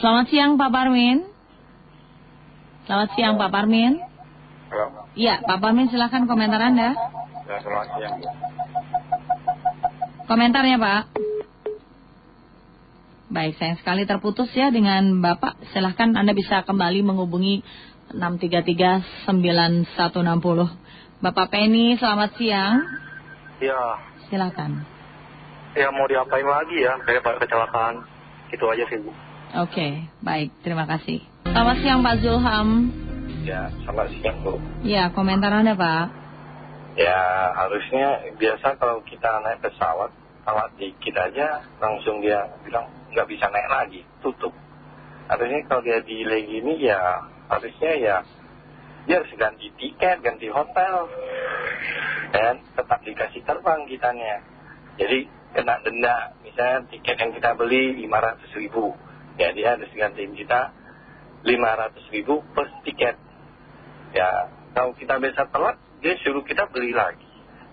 Selamat siang Pak Parmin. Selamat siang Pak Parmin. Halo. Iya, Pak Parmin silahkan komentar Anda. Ya, selamat siang. Komentarnya Pak. Baik, sayang sekali terputus ya dengan Bapak. Silahkan Anda bisa kembali menghubungi 633-9160. Bapak Penny, selamat siang. Ya, Silakan. ya mau diapain lagi ya daripada kecelakaan. Itu aja sih Bu. Oke, baik. Terima kasih. Selamat siang Pak Zulham. Ya, selamat siang Bu. Ya, komentar Anda Pak. Ya, harusnya biasa kalau kita naik pesawat, alat dikit aja langsung dia bilang nggak bisa naik lagi, tutup. Harusnya kalau dia delay gini ya harusnya ya dia harus ganti tiket, ganti hotel, dan tetap dikasih terbang kitanya. Jadi kena denda, misalnya tiket yang kita beli 500 ribu, ya dia harus gantiin kita 500 ribu plus tiket. Ya, kalau kita bisa telat, dia suruh kita beli lagi.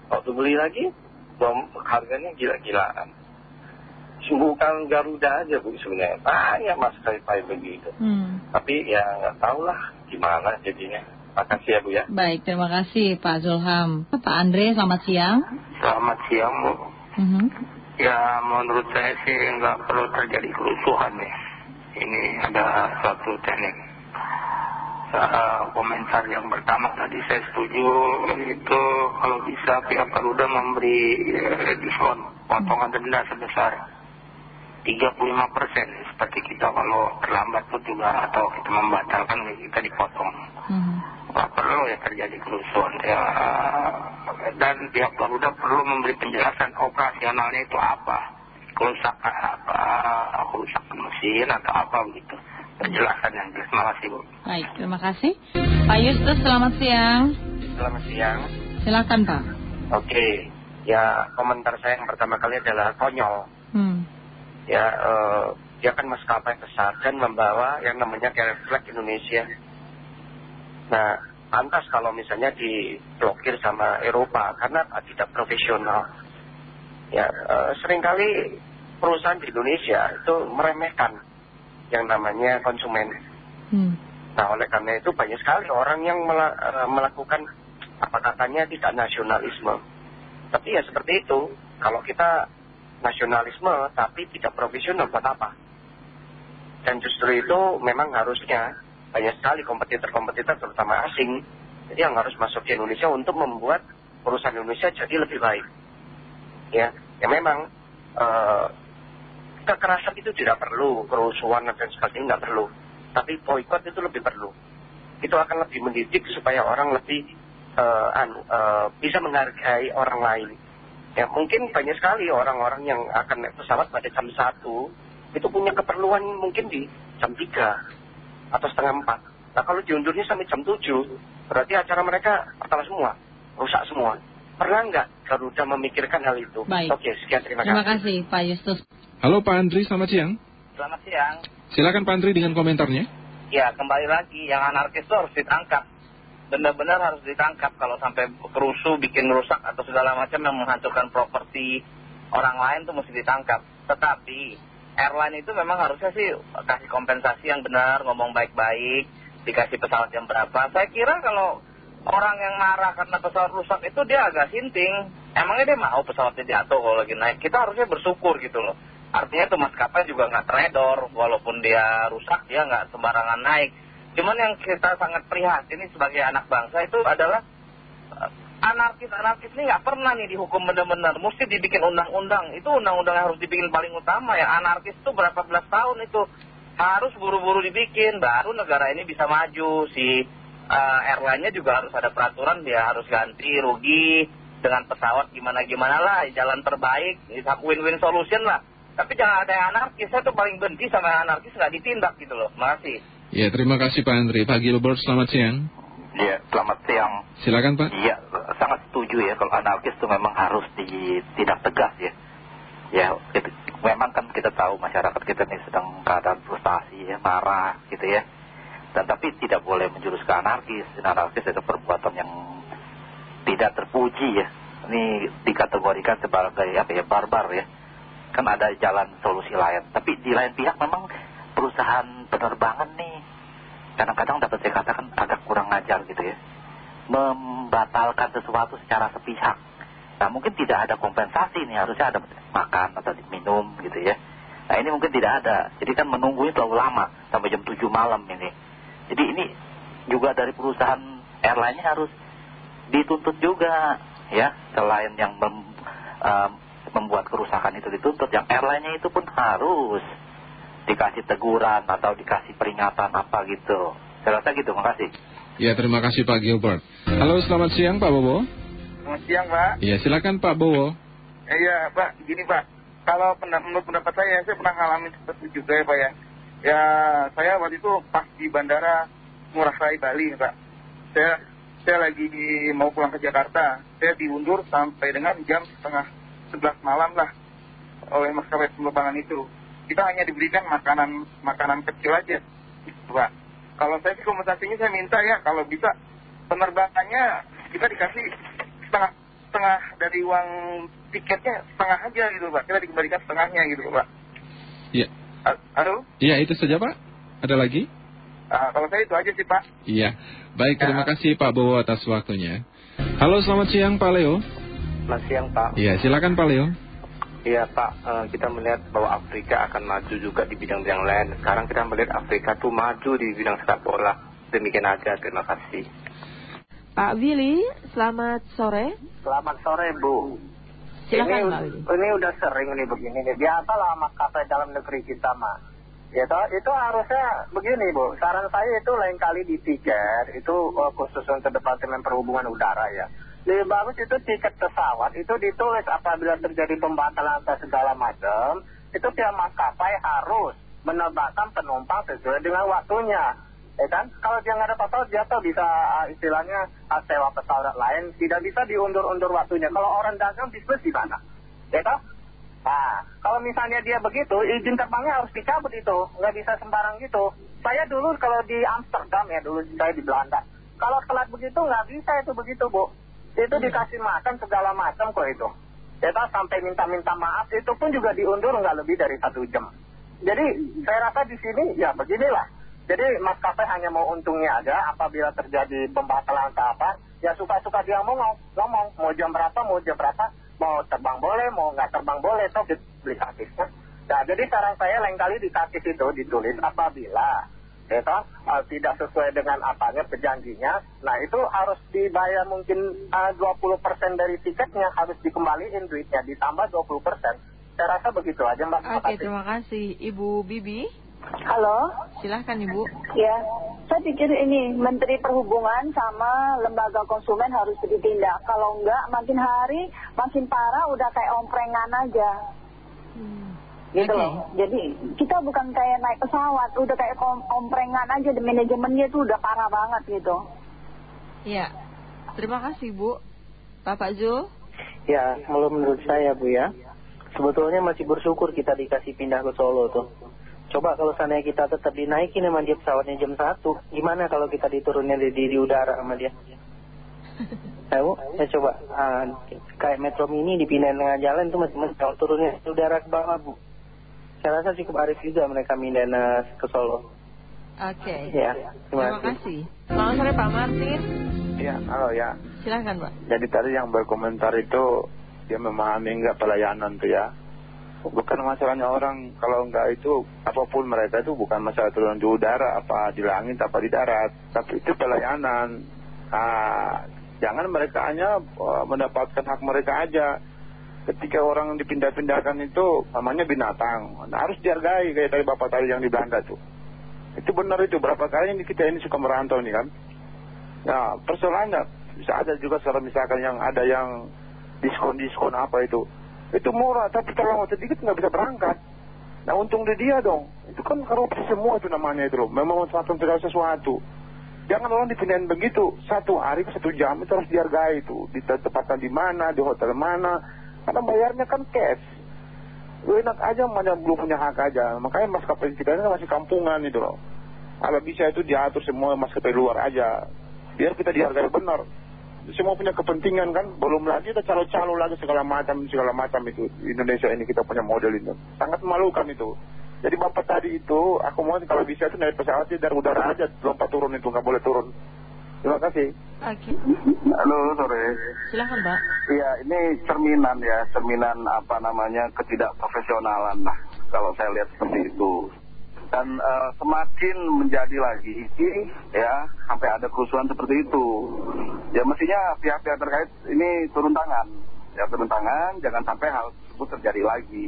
Waktu beli lagi, bom, harganya gila-gilaan. Bukan Garuda aja bu sebenarnya, banyak maskapai begitu. Hmm. Tapi ya nggak tahu lah gimana jadinya. Makasih ya bu ya. Baik, terima kasih Pak Zulham. Pak Andre, selamat siang. Selamat siang Bu. Mhm. Ya menurut saya sih nggak perlu terjadi kerusuhan ya. Ini ada suatu teknik. Eh, komentar yang pertama tadi saya setuju itu kalau bisa pihak Garuda memberi eh, diskon potongan denda sebesar 35 persen seperti kita kalau terlambat pun juga atau kita membatalkan kita dipotong Mhm. nggak perlu ya terjadi kerusuhan ya dan pihak Garuda perlu memberi penjelasan operasionalnya itu apa kerusakan apa kerusakan mesin atau apa begitu penjelasan yang jelas terima kasih Bu Baik, terima kasih. Pak Yustus, selamat siang. Selamat siang. Silakan Pak. Oke, ya komentar saya yang pertama kali adalah konyol. Hmm. Ya, eh, dia kan maskapai besar dan membawa yang namanya carrier flag Indonesia. Nah, pantas kalau misalnya diblokir sama Eropa karena tidak profesional. Ya, eh, sering kali perusahaan di Indonesia itu meremehkan yang namanya konsumen. Hmm. Nah, oleh karena itu banyak sekali orang yang eh, melakukan apa katanya tidak nasionalisme. Tapi ya seperti itu, kalau kita nasionalisme tapi tidak profesional buat apa? Dan justru itu memang harusnya banyak sekali kompetitor-kompetitor terutama asing jadi yang harus masuk ke Indonesia untuk membuat perusahaan Indonesia jadi lebih baik. Ya, ya memang eh, kekerasan itu tidak perlu, kerusuhan dan sebagainya nggak perlu. Tapi boykot itu lebih perlu. Itu akan lebih mendidik supaya orang lebih anu, eh, bisa menghargai orang lain. Ya mungkin banyak sekali orang-orang yang akan naik pesawat pada jam 1 itu punya keperluan mungkin di jam 3 atau setengah 4. Nah kalau diundurnya sampai jam 7 berarti acara mereka batal semua, rusak semua. Pernah nggak Garuda memikirkan hal itu? Baik. Oke, sekian terima, Terima kasih Pak Yustus. Halo Pak Andri, selamat siang. Selamat siang. Silakan Pak Andri dengan komentarnya. Ya, kembali lagi, yang anarkis itu harus ditangkap. Benar-benar harus ditangkap kalau sampai kerusuh, bikin rusak atau segala macam yang menghancurkan properti orang lain itu mesti ditangkap. Tetapi airline itu memang harusnya sih kasih kompensasi yang benar, ngomong baik-baik, dikasih pesawat yang berapa. Saya kira kalau orang yang marah karena pesawat rusak itu dia agak sinting. Emangnya dia mau pesawatnya jatuh kalau lagi naik? Kita harusnya bersyukur gitu loh. Artinya tuh maskapai juga nggak teredor, walaupun dia rusak dia nggak sembarangan naik. Cuman yang kita sangat prihatin ini sebagai anak bangsa itu adalah eh, anarkis-anarkis ini nggak pernah nih dihukum benar-benar. Mesti dibikin undang-undang. Itu undang-undang yang harus dibikin paling utama ya. Anarkis itu berapa belas tahun itu harus buru-buru dibikin. Baru negara ini bisa maju. Si eh, airline-nya juga harus ada peraturan dia harus ganti rugi dengan pesawat gimana-gimana lah. Jalan terbaik, win-win solution lah. Tapi jangan ada yang anarkis. Saya tuh paling benci sama anarkis nggak ditindak gitu loh. Makasih. Ya, terima kasih Pak Andri. Pak Gilbert, selamat siang. Iya selamat siang Silakan Pak. Iya, sangat setuju ya kalau anarkis itu memang harus ditindak tegas ya. Ya, itu- memang kan kita tahu masyarakat kita ini sedang keadaan frustasi ya, marah gitu ya. Tapi tidak boleh menjurus ke anarkis. Anarkis itu perbuatan yang tidak terpuji ya. Ini dikategorikan sebagai apa ya, barbar ya. Kan ada jalan solusi lain. Tapi di lain pihak memang perusahaan penerbangan nih kadang-kadang dapat saya katakan agak kurang ajar gitu ya membatalkan sesuatu secara sepihak nah mungkin tidak ada kompensasi nih harusnya ada makan atau minum gitu ya nah ini mungkin tidak ada jadi kan menunggunya terlalu lama sampai jam 7 malam ini jadi ini juga dari perusahaan airline harus dituntut juga ya selain yang mem, um, membuat kerusakan itu dituntut yang airline-nya itu pun harus dikasih teguran atau dikasih peringatan apa gitu saya rasa gitu makasih Ya, terima kasih Pak Gilbert. Halo, selamat siang Pak Bobo. Selamat siang Pak. Ya, silakan Pak Bowo. Iya Pak, gini Pak. Kalau menurut pendapat saya, saya pernah ngalamin seperti itu juga ya Pak ya. Ya, saya waktu itu pas di bandara Ngurah Rai Bali Pak. Saya, saya lagi mau pulang ke Jakarta. Saya diundur sampai dengan jam setengah sebelas malam lah oleh maskapai penerbangan itu. Kita hanya diberikan makanan makanan kecil aja, Pak kalau saya sih kompensasinya saya minta ya kalau bisa penerbangannya kita dikasih setengah setengah dari uang tiketnya setengah aja gitu pak kita dikembalikan setengahnya gitu pak iya halo iya itu saja pak ada lagi uh, kalau saya itu aja sih pak iya baik terima ya. kasih Pak Bowo atas waktunya halo selamat siang Pak Leo selamat siang Pak iya silakan Pak Leo Iya Pak, uh, kita melihat bahwa Afrika akan maju juga di bidang-bidang lain. Sekarang kita melihat Afrika tuh maju di bidang sepak bola. Demikian aja, terima kasih. Pak Willy, selamat sore. Selamat sore Bu. Silakan ini, Pak Willy. Ini udah sering nih begini nih. Biasalah maskapai dalam negeri kita mah. Ya toh, itu harusnya begini Bu. Saran saya itu lain kali di tiket, itu uh, khusus untuk Departemen Perhubungan Udara ya lebih bagus itu tiket pesawat itu ditulis apabila terjadi pembatalan atau segala macam itu pihak maskapai harus menerbangkan penumpang sesuai dengan waktunya ya kan? Kalau dia nggak ada pesawat dia tuh bisa uh, istilahnya uh, sewa pesawat lain. Tidak bisa diundur-undur waktunya. Kalau orang dagang bisnis di mana? Ya kan nah kalau misalnya dia begitu izin terbangnya harus dicabut itu. Nggak bisa sembarang gitu. Saya dulu kalau di Amsterdam ya dulu saya di Belanda. Kalau telat begitu nggak bisa itu begitu bu. Itu dikasih makan segala macam kok itu. Kita sampai minta-minta maaf itu pun juga diundur nggak lebih dari satu jam. Jadi saya rasa di sini ya beginilah jadi maskapai hanya mau untungnya aja apabila terjadi pembatalan atau apa ya suka-suka dia mau ngomong mau jam berapa mau jam berapa mau terbang boleh mau nggak terbang boleh itu beli gratisnya nah jadi saran saya lain kali dikasih itu ditulis apabila ya toh, uh, tidak sesuai dengan apanya perjanjinya nah itu harus dibayar mungkin uh, 20% dari tiketnya harus dikembaliin duitnya ditambah 20% saya rasa begitu aja mbak. Oke terima kasih Ibu Bibi halo silahkan Ibu ya saya pikir ini Menteri Perhubungan sama lembaga konsumen harus ditindak kalau enggak makin hari makin parah udah kayak omprengan aja hmm gitu loh. Jadi kita bukan kayak naik pesawat, udah kayak komprengan aja, di manajemennya tuh udah parah banget gitu. Iya, terima kasih Bu. Bapak Zul? Ya, kalau menurut saya Bu ya, sebetulnya masih bersyukur kita dikasih pindah ke Solo tuh. Coba kalau sana kita tetap dinaikin sama dia pesawatnya jam 1, gimana kalau kita diturunnya di, di, di udara sama dia? Tahu? saya coba, uh, kayak metro mini dipindahin tengah jalan tuh masih, masih turunnya di udara ke bawah Bu saya rasa cukup arif juga mereka mindahin ke Solo. Oke. Ya, terima, terima kasih. Selamat sore Pak Martin. Iya, halo ya. Silahkan Pak. Jadi tadi yang berkomentar itu dia memahami enggak pelayanan tuh ya. Bukan masalahnya orang kalau enggak itu apa pun mereka itu bukan masalah turun di udara apa di langit apa di darat, tapi itu pelayanan. Nah, jangan mereka hanya uh, mendapatkan hak mereka aja ketika orang dipindah-pindahkan itu namanya binatang. Nah, harus dihargai kayak tadi Bapak tadi yang di Belanda tuh. Itu benar itu. Berapa kali ini kita ini suka merantau nih kan. Nah, persoalannya bisa ada juga secara misalkan yang ada yang diskon-diskon apa itu. Itu murah, tapi mau sedikit nggak bisa berangkat. Nah, untung di dia dong. Itu kan korupsi semua itu namanya itu loh. Memang memanfaatkan segala sesuatu. Jangan orang dipindahin begitu. Satu hari satu jam itu harus dihargai itu. Di tempatan di mana, di hotel mana, karena bayarnya kan cash. Lu enak aja mana belum punya hak aja. Makanya maskapai kita ini masih kampungan itu loh. Kalau bisa itu diatur semua maskapai luar aja. Biar kita dihargai benar. Semua punya kepentingan kan. Belum lagi kita calo-calo lagi segala macam segala macam itu. Indonesia ini kita punya model itu. Sangat memalukan itu. Jadi bapak tadi itu, aku mohon kalau bisa itu naik pesawat dari udara aja, lompat turun itu nggak boleh turun. Terima kasih. Oke. Halo sore. Silakan Pak. Iya ini cerminan ya, cerminan apa namanya ketidakprofesionalan lah. Kalau saya lihat seperti itu. Dan eh, semakin menjadi lagi ya sampai ada kerusuhan seperti itu. Ya mestinya pihak-pihak terkait ini turun tangan. Ya turun tangan, jangan sampai hal tersebut terjadi lagi.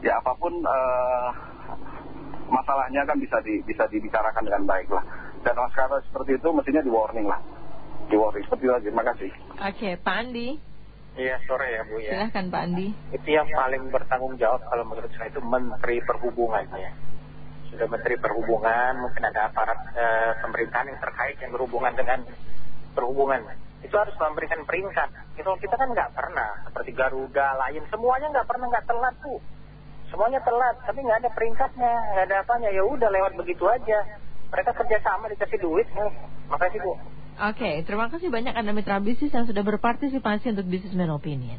Ya apa pun eh, masalahnya kan bisa di, bisa dibicarakan dengan baik lah. Dan masalah seperti itu mestinya di warning lah. Di warning seperti itu aja. Terima kasih. Oke, Pak Andi. Iya sore ya Bu ya. Silahkan Pak Andi. Itu yang paling bertanggung jawab kalau menurut saya itu Menteri Perhubungan ya. Sudah Menteri Perhubungan, mungkin ada aparat eh, pemerintahan yang terkait yang berhubungan dengan perhubungan. Itu harus memberikan peringkat. Itu kita kan nggak pernah seperti Garuda, Lion, semuanya nggak pernah nggak telat tuh. Semuanya telat, tapi nggak ada peringkatnya, nggak ada apanya. Ya udah lewat begitu aja. Mereka kerjasama dikasih duit nih. Makasih Bu. Oke, terima kasih banyak Anda mitra bisnis yang sudah berpartisipasi untuk Businessman Opinion.